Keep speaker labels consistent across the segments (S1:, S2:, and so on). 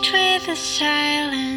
S1: Descuendan el paisaje.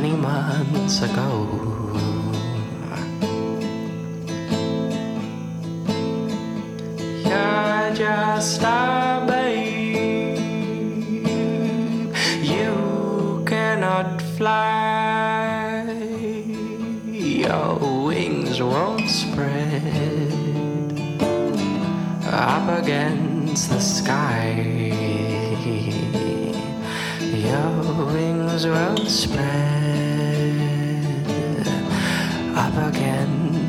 S2: many months ago. You're just a babe, you cannot fly, your wings won't spread up against the sky your wings will spread.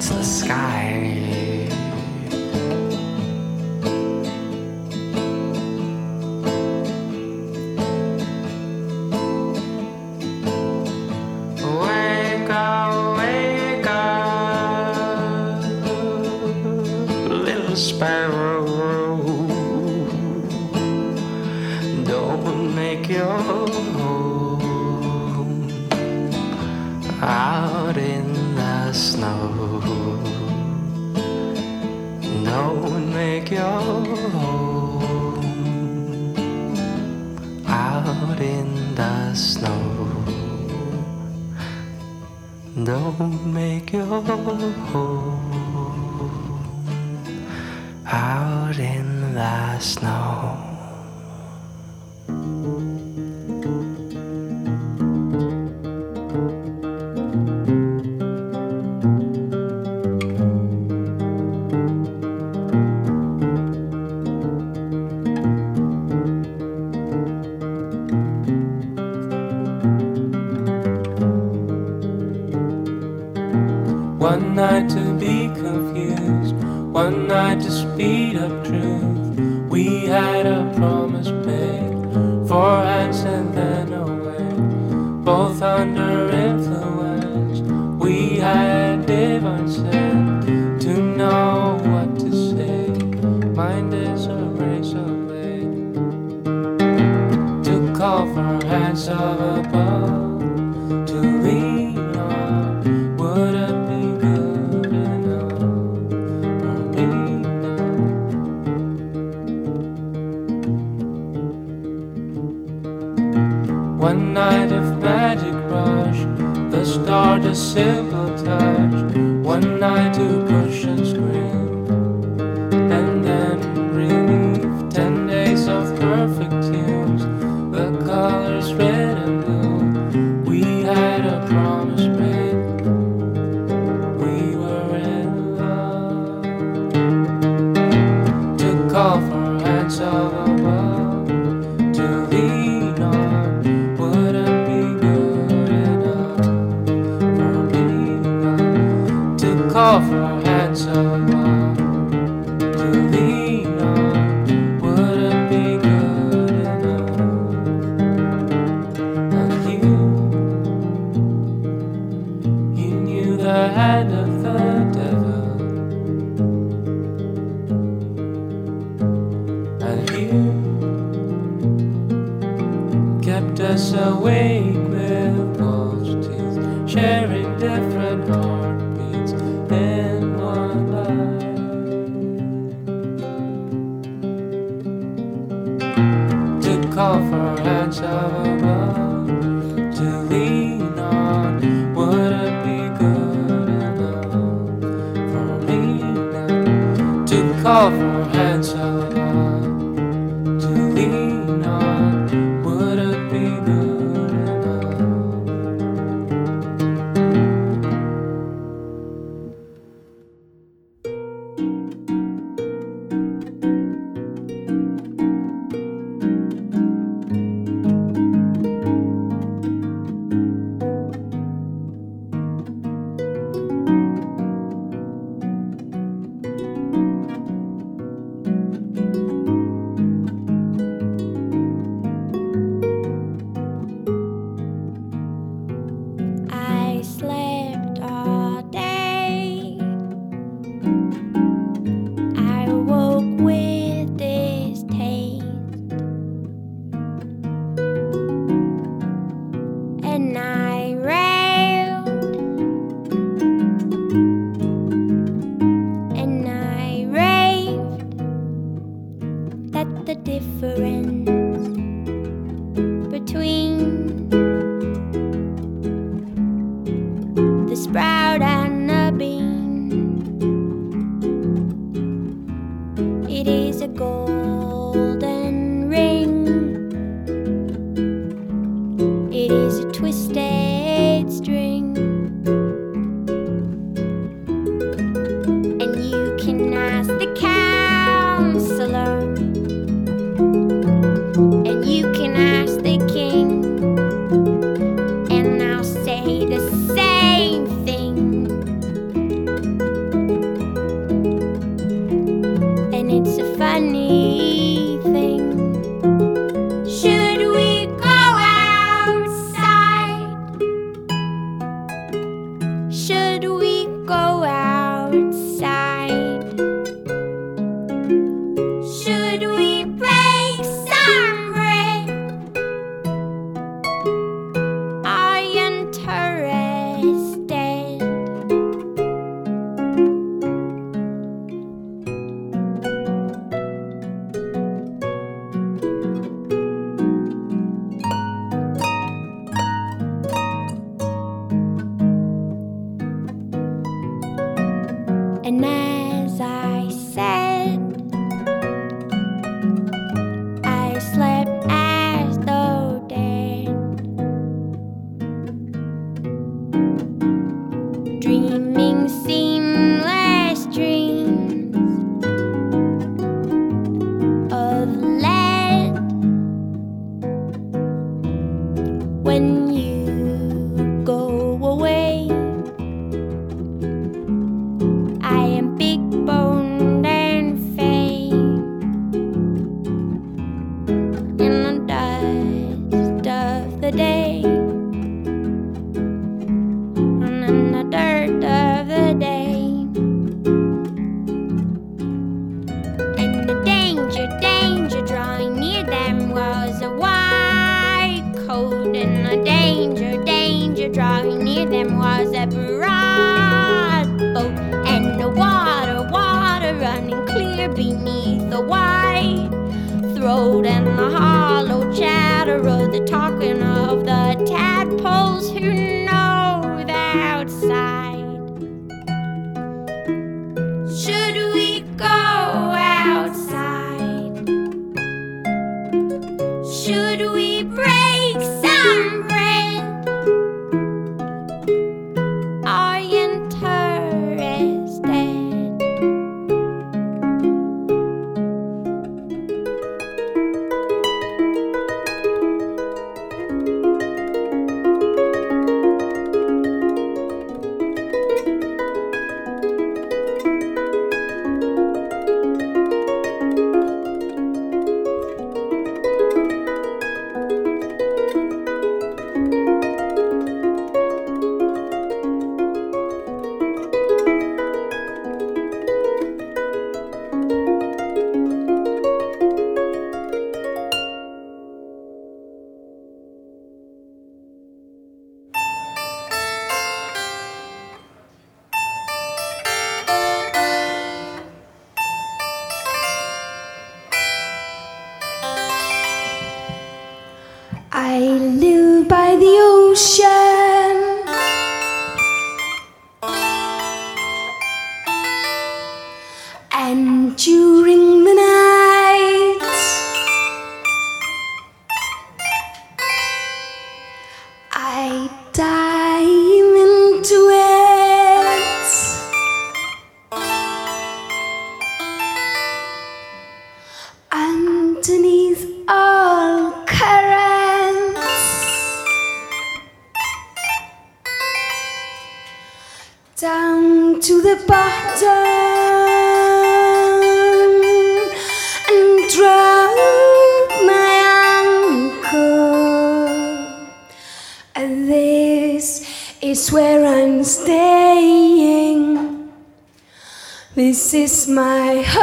S2: the sky. make your home out in the snow.
S3: One night to be confused, one night to speed up truth. We had a promise made, for hands and then away, both under influence. We had divine to know what to say. Mind is a razor blade to call for hands of a. simple. kept us awake with false teeth, sharing different hearts.
S4: I live by the ocean is my home.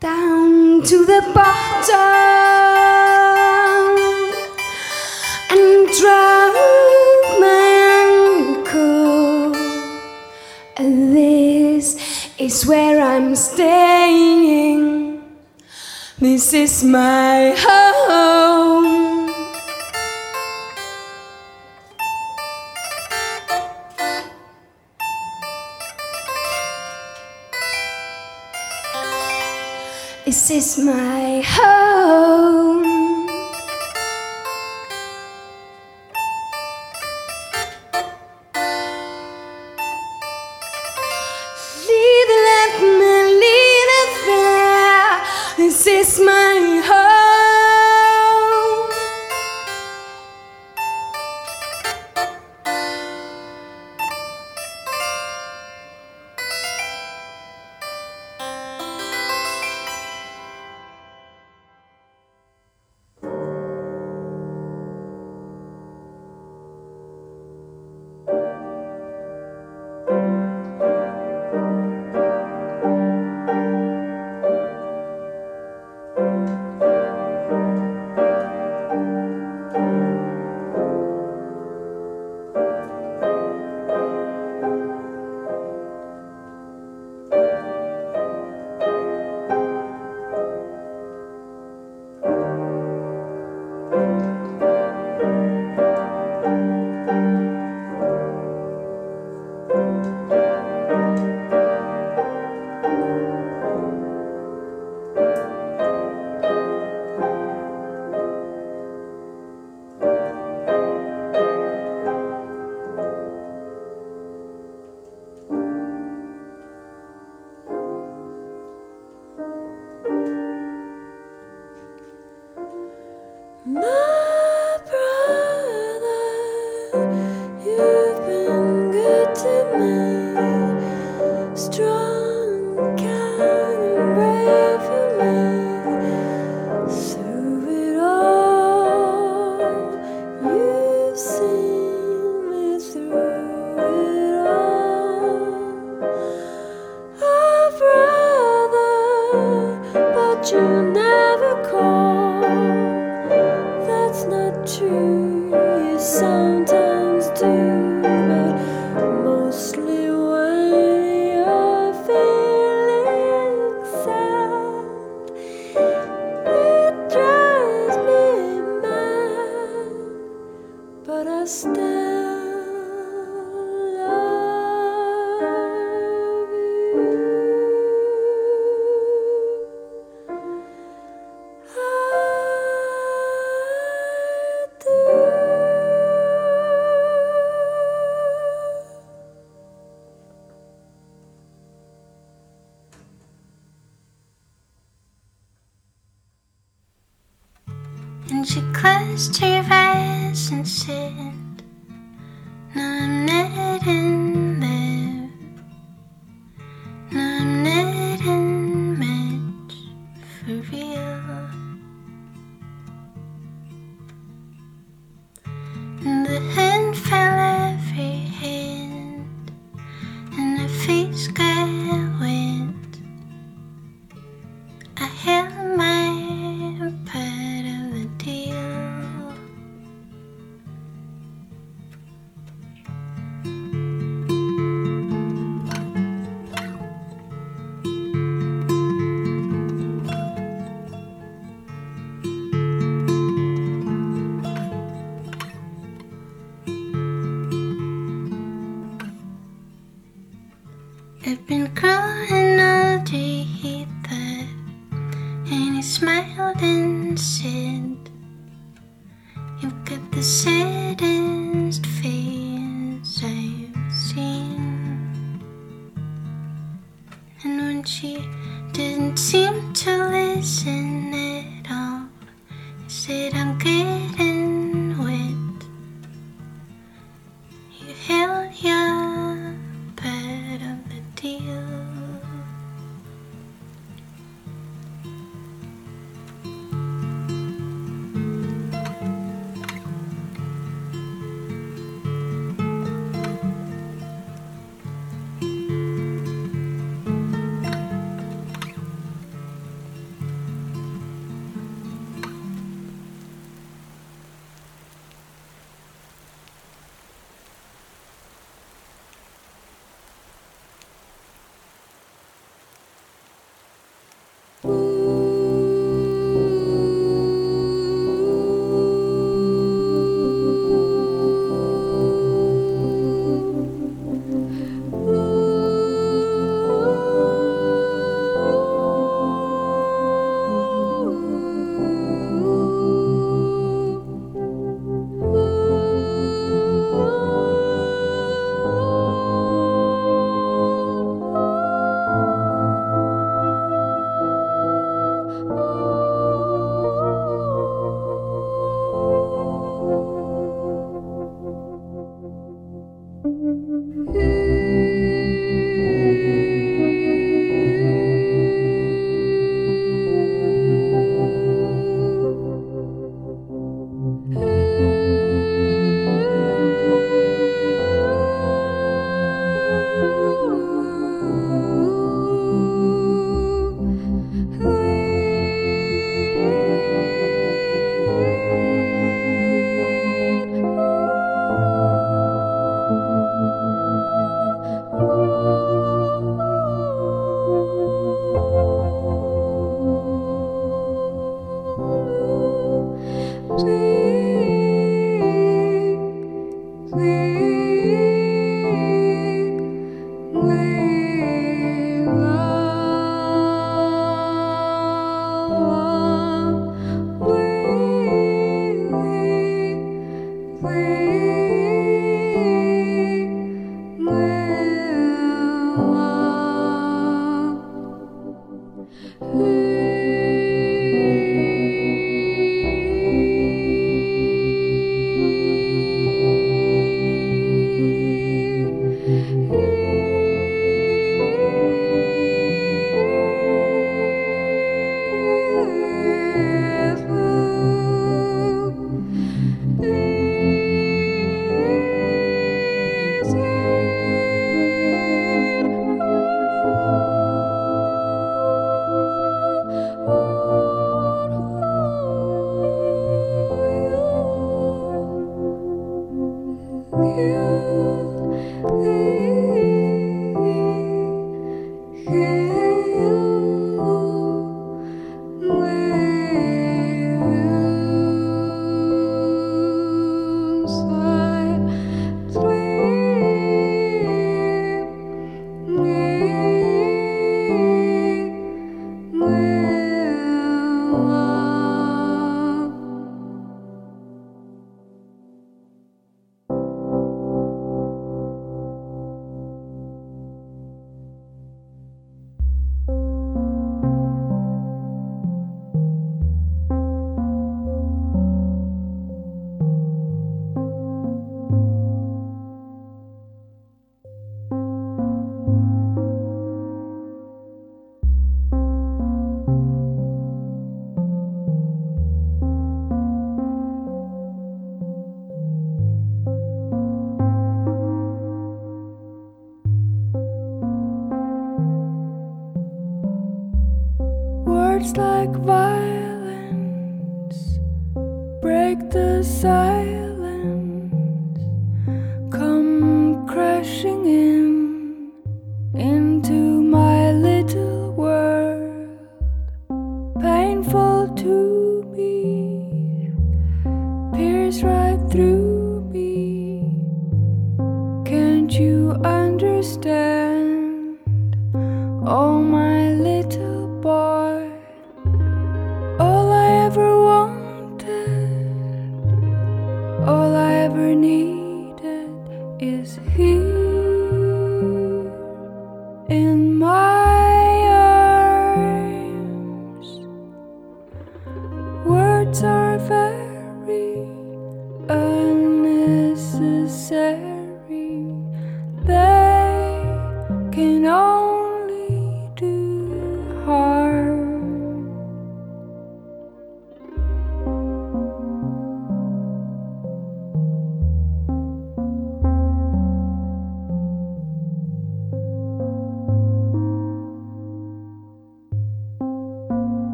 S4: down to the bottom and drown my ankle. This is where I'm staying. This is my home. This is my home. For
S5: two in the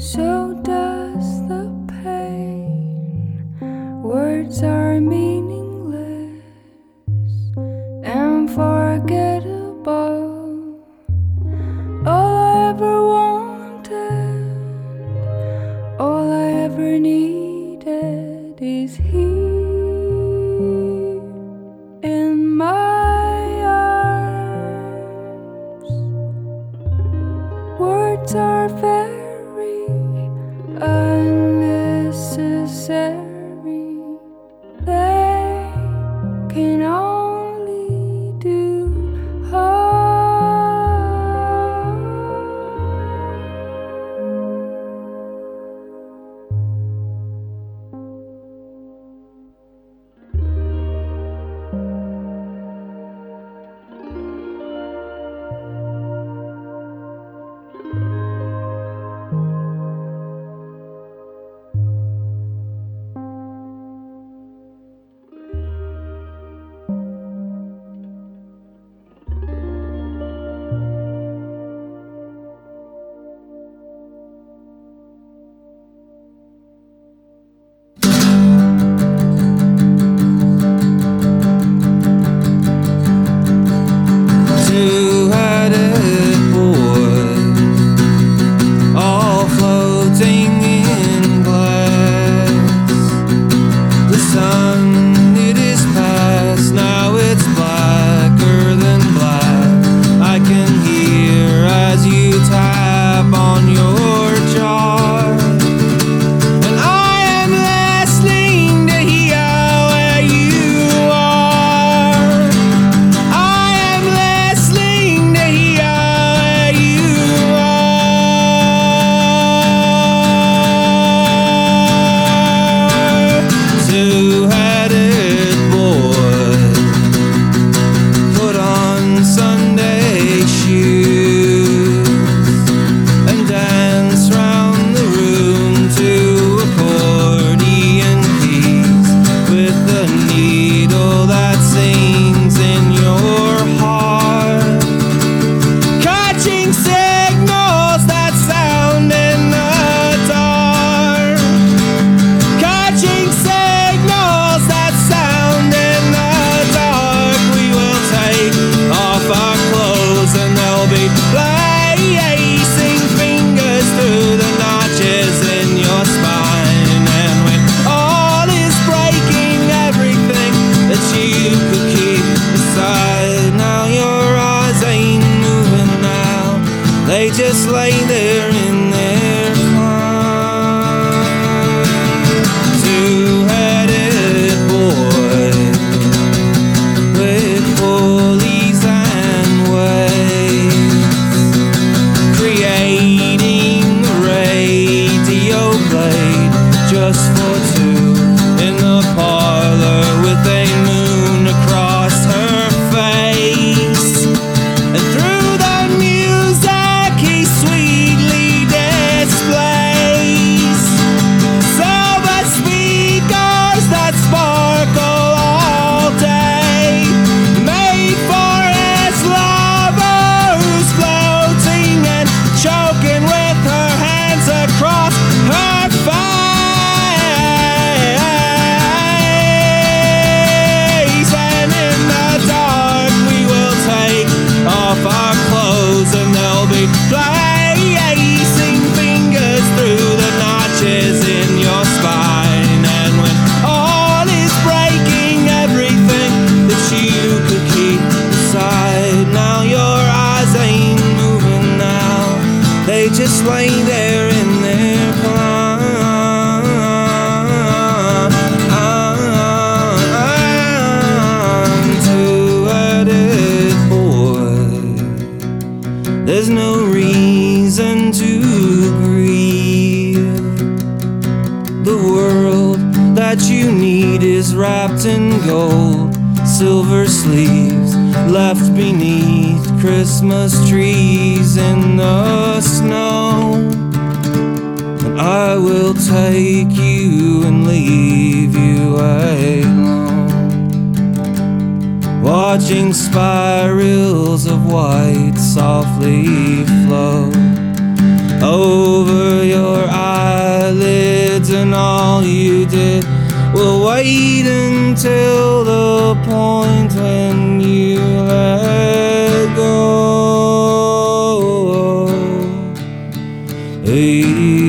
S5: parlor with a moon across
S6: and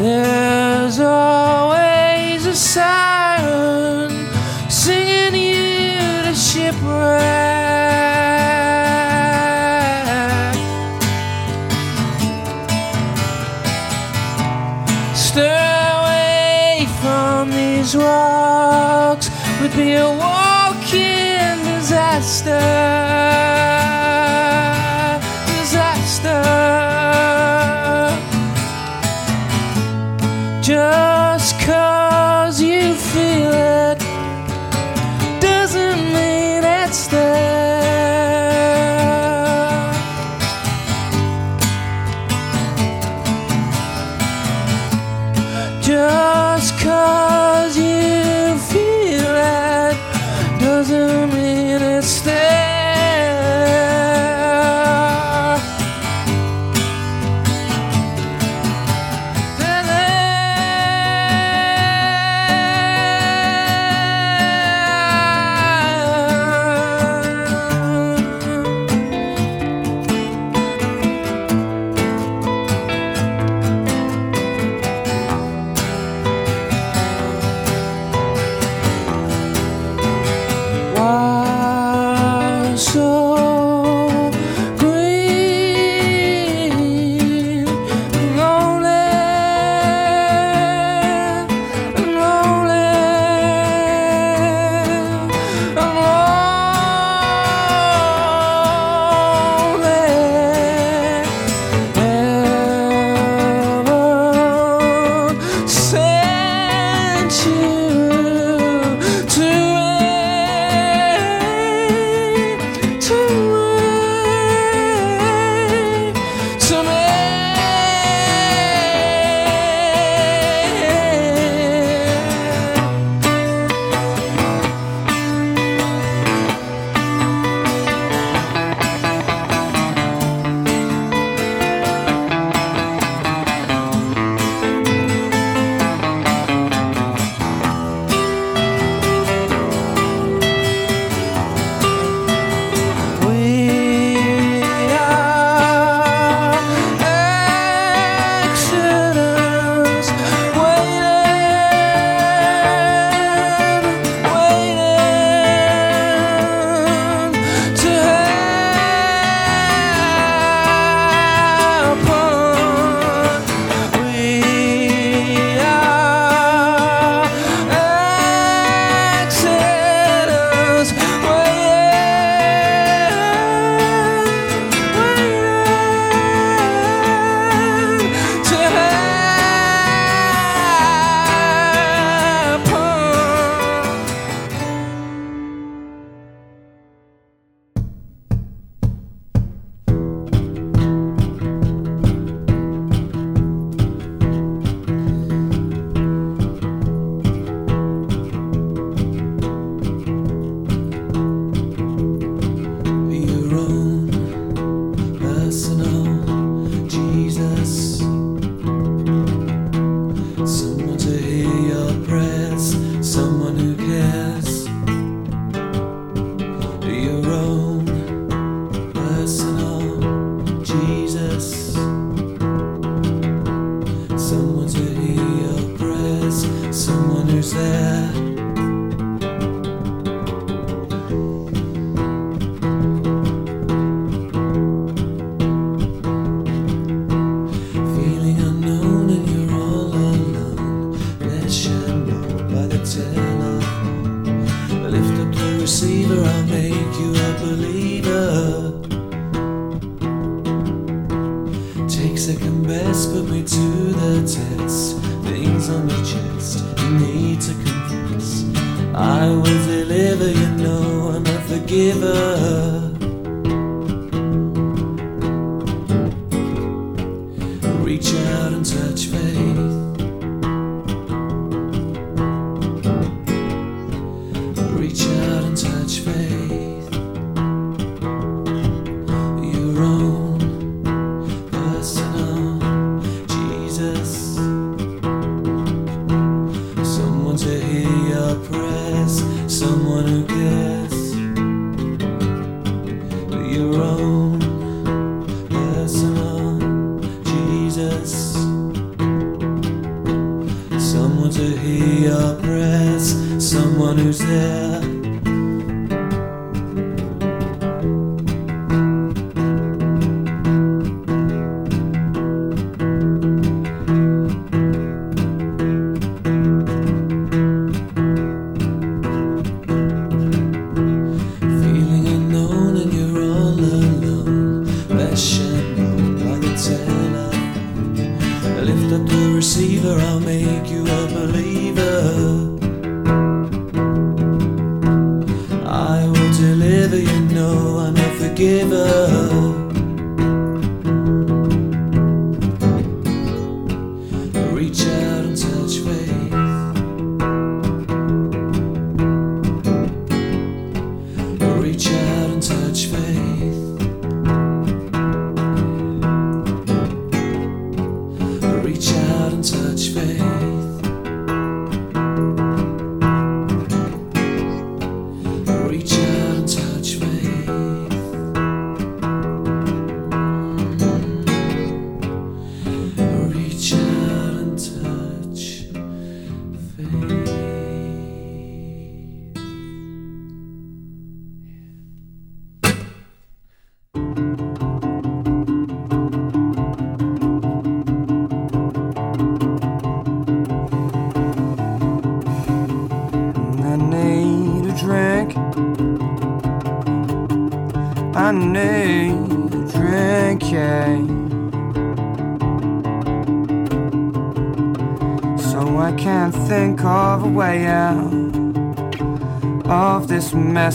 S6: There's always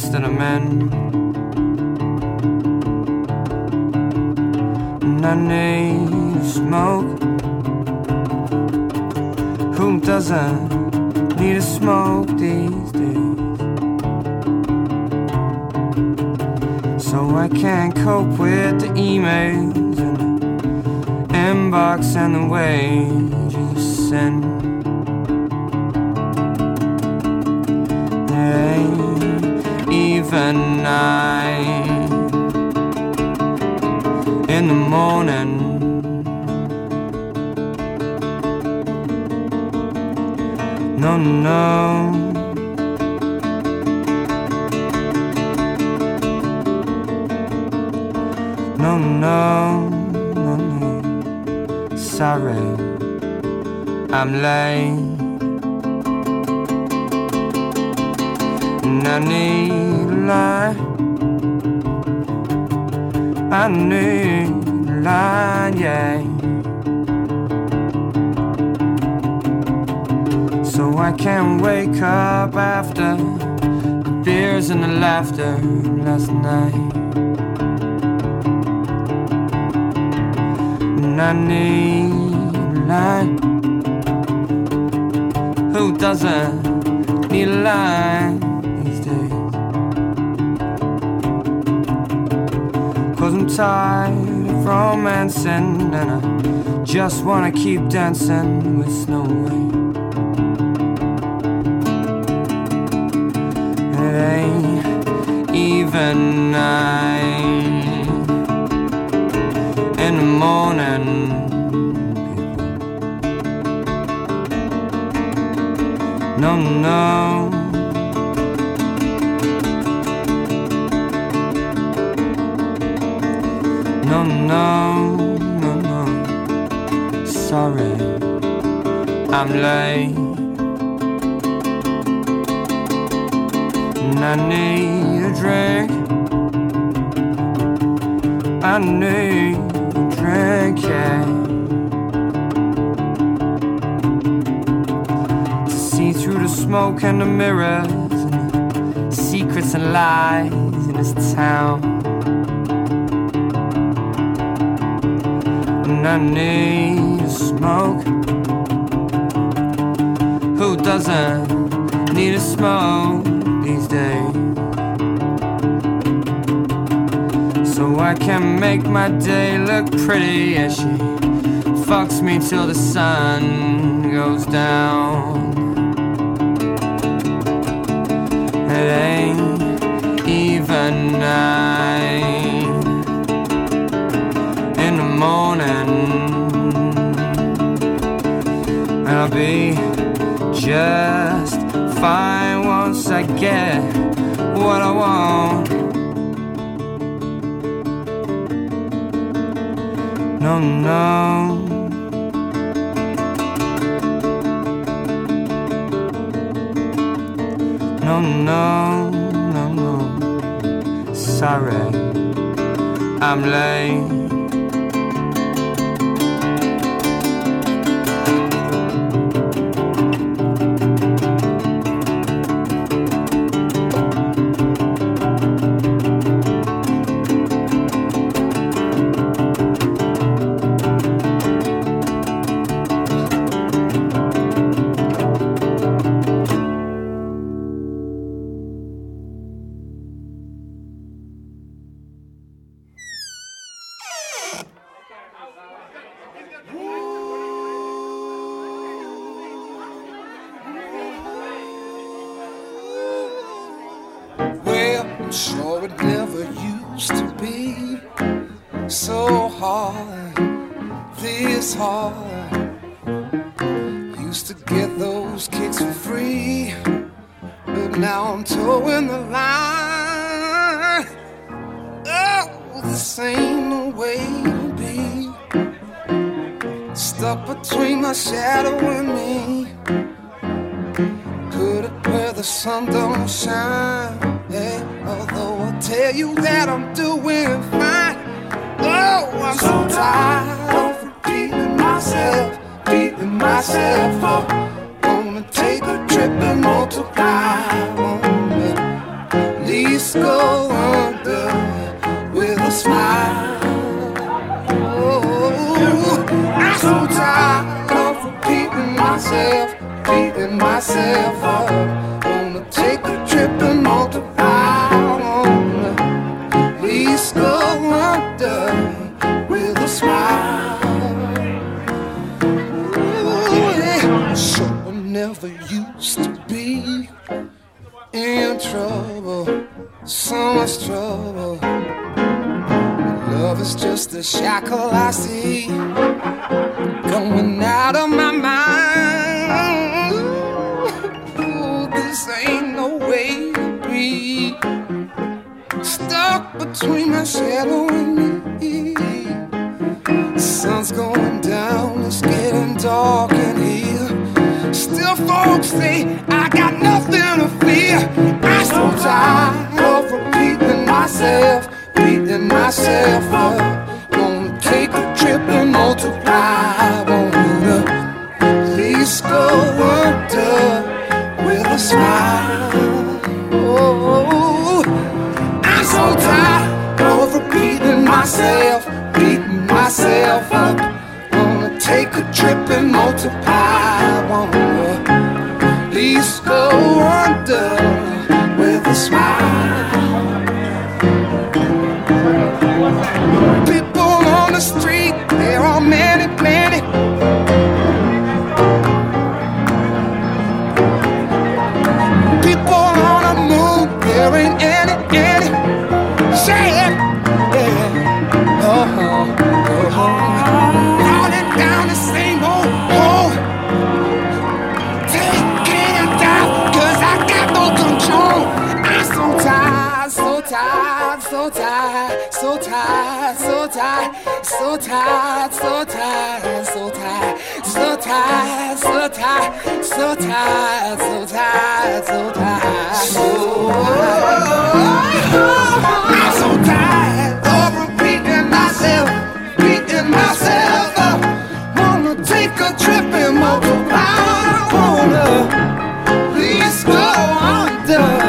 S5: this mess that I'm in. And I need smoke. Who doesn't? need a smoke these days. So I can't cope with the emails and the inbox and the wages you send. Even night in the morning. No, no. No, no, no, no. Sorry, I'm late. And I need I need a yeah. So I can't wake up after the beers and the laughter last night. And I need a line. Who doesn't need a line tired of romancing and I just wanna keep dancing with Snow White. It ain't even night in the morning. No, no. no, no, no. Sorry, I'm late. And I need a drink. I need a drink, yeah. To see through the smoke and the mirrors, and the secrets and lies in this town. I need a smoke. Who doesn't need a smoke these days? So I can make my day look pretty as she fucks me till the sun goes down. It ain't even now. be just fine once I get what I want. No, no. No, no, no, no. Sorry, I'm late.
S7: see so tired, so tired, so tired, so tired, so tired, so tired, so tired, so tired, so tired, so tired, so tired, so tired, so tired of repeating myself, beating myself up. Wanna take a trip and multiply, wanna please go under.